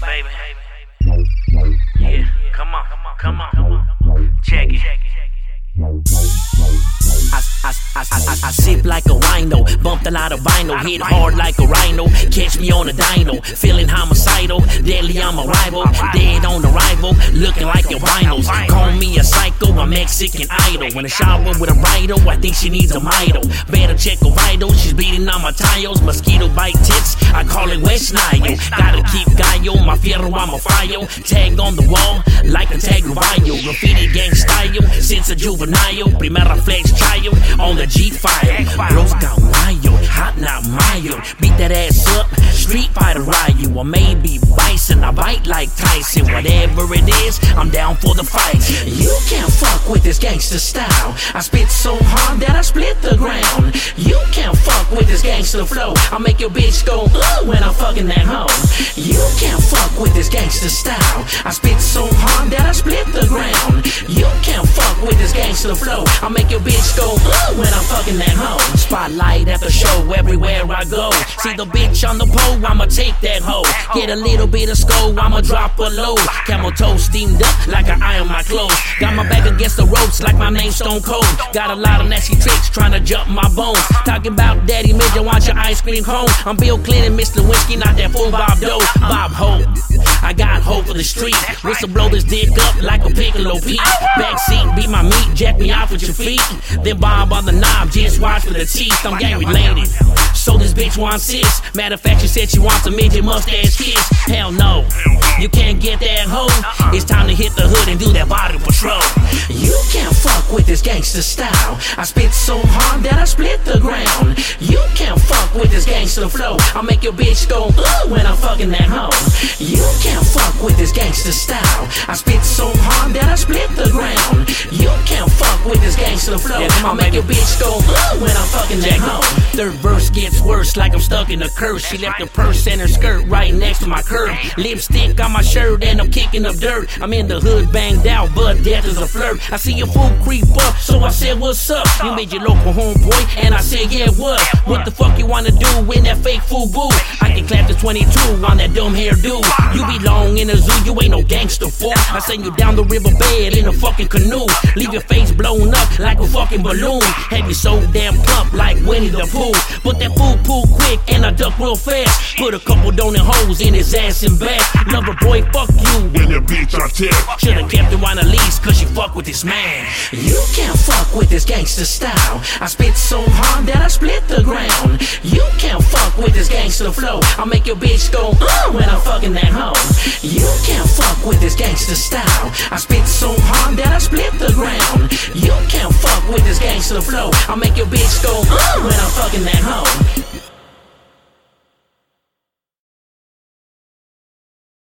banging, baby. Yeah, come on, come on, check it. I, I, I, I, I sip like a rhino, bumped a lot of vinyl, hit hard like a rhino. Catch me on a dino, feeling homicidal, deadly I'm a rival, dead on arrival, looking like your rhinos. Call me a psycho, a Mexican idol. When I shower with a bridle, I think she needs a idol. Better check a vital, she's beating on my tiles. Mosquito bite tits, I call it West Nile. Gotta keep gallo, my fierro, I'm a file. Tag on the wall, like a tag Rovayo. Graffiti gang style, since a juvenile. Primera flex child, on the G5. Bros got wild, hot not mild. Beat that ass up, street fighter Ryu. Or maybe bison, I bite like Tyson. Whatever it is, I'm down for the fight. You can't fuck with this gangster style. I spit so hard that I split gangster flow. I make your bitch go uh when I'm fucking that hoe. You can't fuck with this gangster style. I spit so hard that I split the ground. You can't fuck with this gangster flow. I make your bitch go uh when I'm fucking that hoe. Spotlight at the show everywhere I go. See the bitch on the pole, I'ma take that hoe. Get a little bit of skull, I'ma drop a low. Camel toe steamed up like I iron my clothes. Got my back against the ropes like my name Stone Cold. Got a lot of nasty tricks trying to jump my bones. Talking about daddy midget, want your ice cream cone. I'm Bill Clinton, Mr. Whiskey, not that fool Bob Dole. Bob Hope. I got hope for the street. Whistle blow this dick up like a piccolo Pete. Backseat, beat my meat, jack me off with your feet. Then bob on the knob, just watch for the teeth. I'm gang related. So this bitch wants sis. Matter of fact, she said she wants a midget mustache kiss. Hell no, you can't get that hoe. It's time to hit the hood and do that body patrol. With this gangster style. I spit so hard that I split the ground. You can't this gangster flow. I make your bitch go uh when I'm fucking that hoe. You can't fuck with this gangster style. I spit so hard that I split the ground. You can't fuck with this gangster flow. I make your bitch go uh when I'm fucking that hoe. Third verse gets worse like I'm stuck in a curse. She left her purse and her skirt right next to my curb. Lipstick on my shirt and I'm kicking up dirt. I'm in the hood banged out, but death is a flirt. I see your fool creep up, so I said, What's up? You made your local homeboy, and I said, Yeah, what? What the fuck you wanna do in that fake fool boo? I can clap the 22 on that dumb hairdo. You belong in a zoo, you ain't no gangster fool. I send you down the riverbed in a fucking canoe. Leave your face blown up like a fucking balloon. Have you so damn plump like Winnie the Pooh. Put that fool pool quick and I duck real fast. Put a couple donut holes in his ass and back. Lover boy, fuck you. When the bitch I tell. Should've kept her on the leash cause you fuck with this man. You can't fuck with this gangster style. I spit so hard that I split the ground. You can't fuck with this gangster flow. I make your bitch go uh when I'm fucking that hoe. You can't fuck with this gangster style. I spit so hard that I split the ground. You can't fuck with this gangster flow. I make your bitch go uh